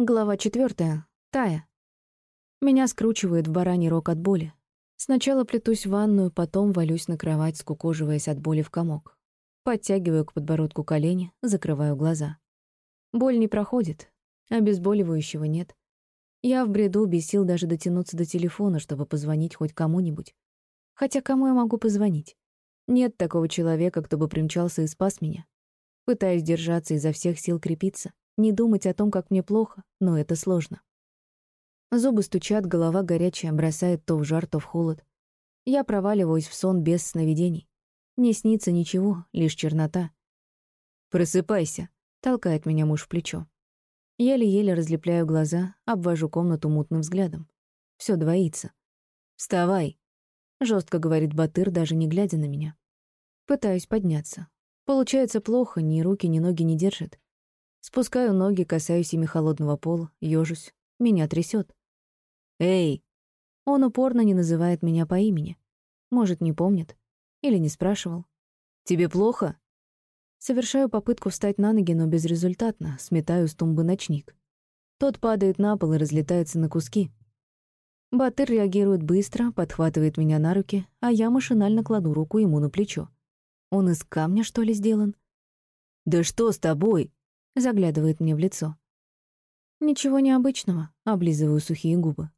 Глава четвертая. Тая. Меня скручивает в бараний рог от боли. Сначала плетусь в ванную, потом валюсь на кровать, скукоживаясь от боли в комок. Подтягиваю к подбородку колени, закрываю глаза. Боль не проходит, обезболивающего нет. Я в бреду, без сил даже дотянуться до телефона, чтобы позвонить хоть кому-нибудь. Хотя кому я могу позвонить? Нет такого человека, кто бы примчался и спас меня. Пытаюсь держаться изо всех сил крепиться. Не думать о том, как мне плохо, но это сложно. Зубы стучат, голова горячая, бросает то в жар, то в холод. Я проваливаюсь в сон без сновидений. Не снится ничего, лишь чернота. «Просыпайся», — толкает меня муж в плечо. Еле-еле разлепляю глаза, обвожу комнату мутным взглядом. Все двоится. «Вставай», — жестко говорит Батыр, даже не глядя на меня. Пытаюсь подняться. Получается плохо, ни руки, ни ноги не держат. Спускаю ноги, касаюсь ими холодного пола, ёжусь. Меня трясет. «Эй!» Он упорно не называет меня по имени. Может, не помнит. Или не спрашивал. «Тебе плохо?» Совершаю попытку встать на ноги, но безрезультатно. Сметаю с тумбы ночник. Тот падает на пол и разлетается на куски. Батыр реагирует быстро, подхватывает меня на руки, а я машинально кладу руку ему на плечо. Он из камня, что ли, сделан? «Да что с тобой?» Заглядывает мне в лицо. Ничего необычного, облизываю сухие губы.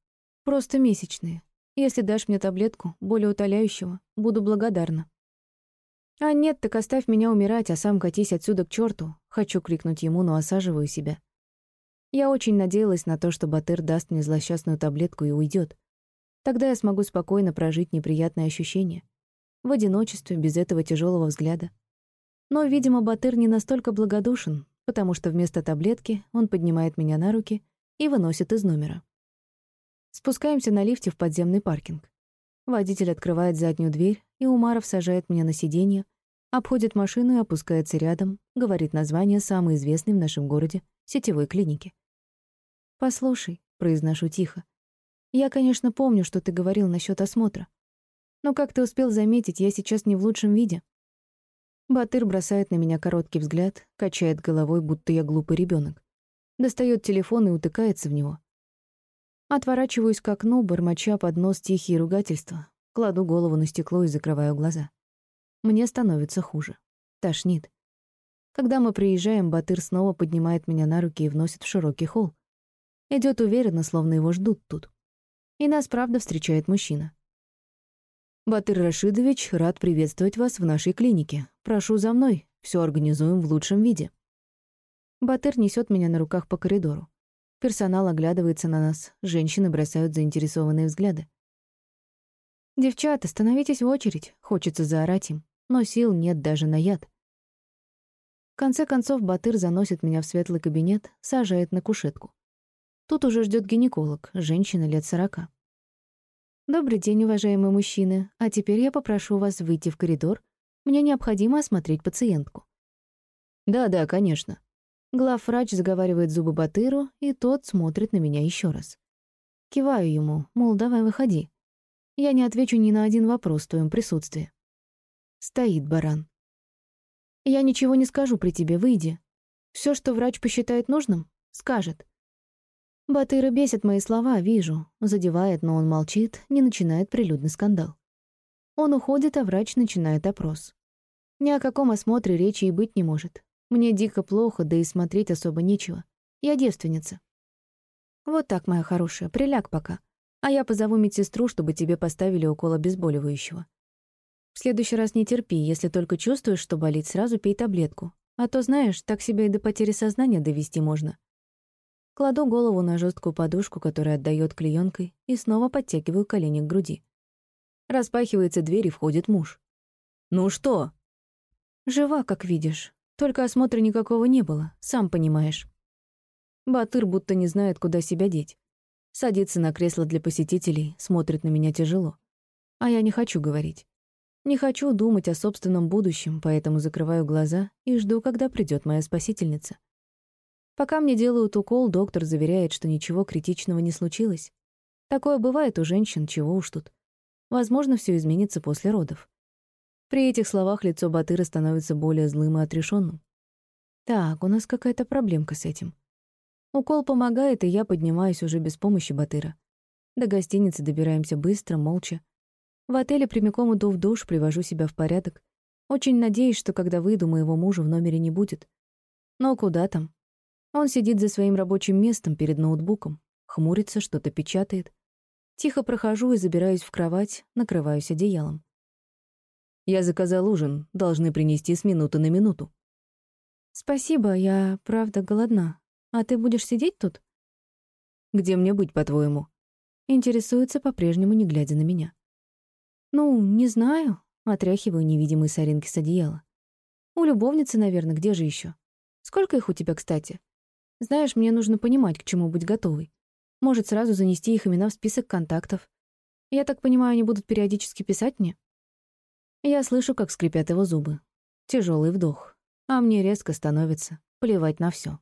Просто месячные. Если дашь мне таблетку, более утоляющего, буду благодарна. А нет, так оставь меня умирать, а сам катись отсюда к черту. Хочу крикнуть ему, но осаживаю себя. Я очень надеялась на то, что Батыр даст мне злосчастную таблетку и уйдет. Тогда я смогу спокойно прожить неприятные ощущения. В одиночестве, без этого тяжелого взгляда. Но, видимо, Батыр не настолько благодушен, потому что вместо таблетки он поднимает меня на руки и выносит из номера. Спускаемся на лифте в подземный паркинг. Водитель открывает заднюю дверь, и Умаров сажает меня на сиденье, обходит машину и опускается рядом, говорит название самой известной в нашем городе сетевой клиники. «Послушай», — произношу тихо, — «я, конечно, помню, что ты говорил насчет осмотра. Но, как ты успел заметить, я сейчас не в лучшем виде. Батыр бросает на меня короткий взгляд, качает головой, будто я глупый ребенок. Достает телефон и утыкается в него. Отворачиваюсь к окну, бормоча под нос тихие ругательства, кладу голову на стекло и закрываю глаза. Мне становится хуже. Тошнит. Когда мы приезжаем, Батыр снова поднимает меня на руки и вносит в широкий холл. Идет уверенно, словно его ждут тут. И нас, правда, встречает мужчина. «Батыр Рашидович, рад приветствовать вас в нашей клинике. Прошу за мной, все организуем в лучшем виде». Батыр несет меня на руках по коридору. Персонал оглядывается на нас, женщины бросают заинтересованные взгляды. «Девчата, становитесь в очередь», — хочется заорать им, но сил нет даже на яд. В конце концов Батыр заносит меня в светлый кабинет, сажает на кушетку. Тут уже ждет гинеколог, женщина лет сорока. «Добрый день, уважаемые мужчины. А теперь я попрошу вас выйти в коридор. Мне необходимо осмотреть пациентку». «Да-да, конечно». Главврач заговаривает зубы Батыру, и тот смотрит на меня еще раз. Киваю ему, мол, давай выходи. Я не отвечу ни на один вопрос в твоем присутствии. Стоит баран. Я ничего не скажу при тебе, выйди. Все, что врач посчитает нужным, скажет. Батыра бесит мои слова, вижу. Задевает, но он молчит, не начинает прилюдный скандал. Он уходит, а врач начинает опрос. Ни о каком осмотре речи и быть не может. Мне дико плохо, да и смотреть особо нечего. Я девственница. Вот так, моя хорошая, приляг пока. А я позову медсестру, чтобы тебе поставили укол обезболивающего. В следующий раз не терпи, если только чувствуешь, что болит, сразу пей таблетку. А то, знаешь, так себя и до потери сознания довести можно. Кладу голову на жесткую подушку, которая отдает клеенкой, и снова подтягиваю колени к груди. Распахивается дверь, и входит муж. «Ну что?» «Жива, как видишь. Только осмотра никакого не было, сам понимаешь». Батыр будто не знает, куда себя деть. Садится на кресло для посетителей, смотрит на меня тяжело. А я не хочу говорить. Не хочу думать о собственном будущем, поэтому закрываю глаза и жду, когда придет моя спасительница. Пока мне делают укол, доктор заверяет, что ничего критичного не случилось. Такое бывает у женщин, чего уж тут. Возможно, все изменится после родов. При этих словах лицо Батыра становится более злым и отрешенным. Так, у нас какая-то проблемка с этим. Укол помогает, и я поднимаюсь уже без помощи Батыра. До гостиницы добираемся быстро, молча. В отеле прямиком иду в душ, привожу себя в порядок. Очень надеюсь, что когда выйду, моего мужа в номере не будет. Но куда там? Он сидит за своим рабочим местом перед ноутбуком, хмурится, что-то печатает. Тихо прохожу и забираюсь в кровать, накрываюсь одеялом. Я заказал ужин, должны принести с минуты на минуту. Спасибо, я правда голодна. А ты будешь сидеть тут? Где мне быть, по-твоему? Интересуется по-прежнему, не глядя на меня. Ну, не знаю, отряхиваю невидимые соринки с одеяла. У любовницы, наверное, где же еще? Сколько их у тебя, кстати? Знаешь, мне нужно понимать, к чему быть готовой. Может, сразу занести их имена в список контактов. Я так понимаю, они будут периодически писать мне? Я слышу, как скрипят его зубы. Тяжелый вдох. А мне резко становится плевать на все.